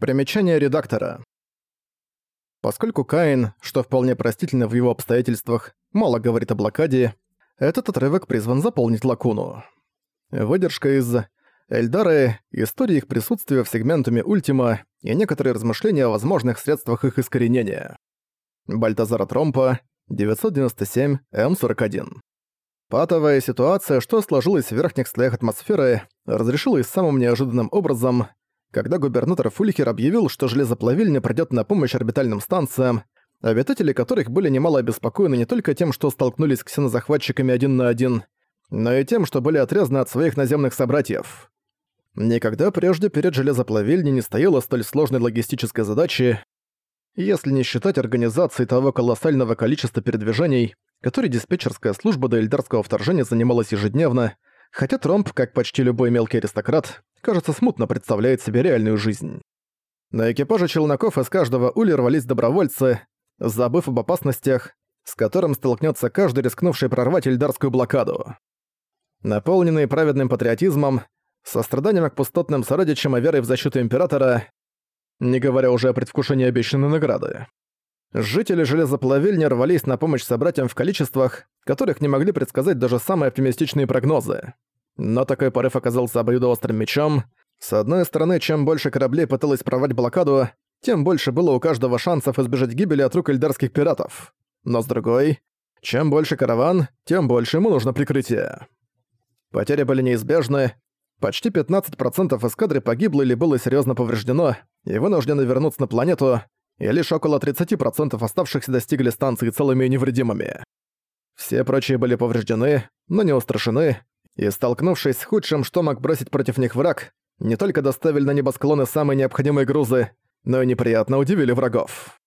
Примечание редактора. Поскольку Каин, что вполне простительно в его обстоятельствах, мало говорит о блокаде, этот отрывок призван заполнить лакуну. Выдержка из Эльдары, история их присутствия в сегментуме Ультима и некоторые размышления о возможных средствах их искоренения. Бальтазара Тромпа, 997 М41. Патовая ситуация, что сложилась в верхних слоях атмосферы, разрешилась самым неожиданным образом, когда губернатор Фульхер объявил, что железоплавильня придёт на помощь орбитальным станциям, обитатели которых были немало обеспокоены не только тем, что столкнулись с ксенозахватчиками один на один, но и тем, что были отрезаны от своих наземных собратьев. Никогда прежде перед железоплавильней не стояла столь сложной логистической задачи, если не считать организации того колоссального количества передвижений, которые диспетчерская служба до эльдарского вторжения занималась ежедневно, хотя Тромп, как почти любой мелкий аристократ, кажется, смутно представляет себе реальную жизнь. На экипаже челноков из каждого ули рвались добровольцы, забыв об опасностях, с которым столкнется каждый рискнувший прорвать эльдарскую блокаду. Наполненные праведным патриотизмом, состраданием к пустотным сородичам и верой в защиту Императора, не говоря уже о предвкушении обещанной награды. Жители железоплавильни рвались на помощь собратьям в количествах, которых не могли предсказать даже самые оптимистичные прогнозы. Но такой порыв оказался обоюдоострым мечом. С одной стороны, чем больше кораблей пыталось прорвать блокаду, тем больше было у каждого шансов избежать гибели от рук эльдарских пиратов. Но с другой, чем больше караван, тем больше ему нужно прикрытие. Потери были неизбежны. Почти 15% эскадры погибло или было серьезно повреждено и вынуждены вернуться на планету, и лишь около 30% оставшихся достигли станции целыми и невредимыми. Все прочие были повреждены, но не устрашены, и, столкнувшись с худшим, что мог бросить против них враг, не только доставили на небосклоны самые необходимые грузы, но и неприятно удивили врагов.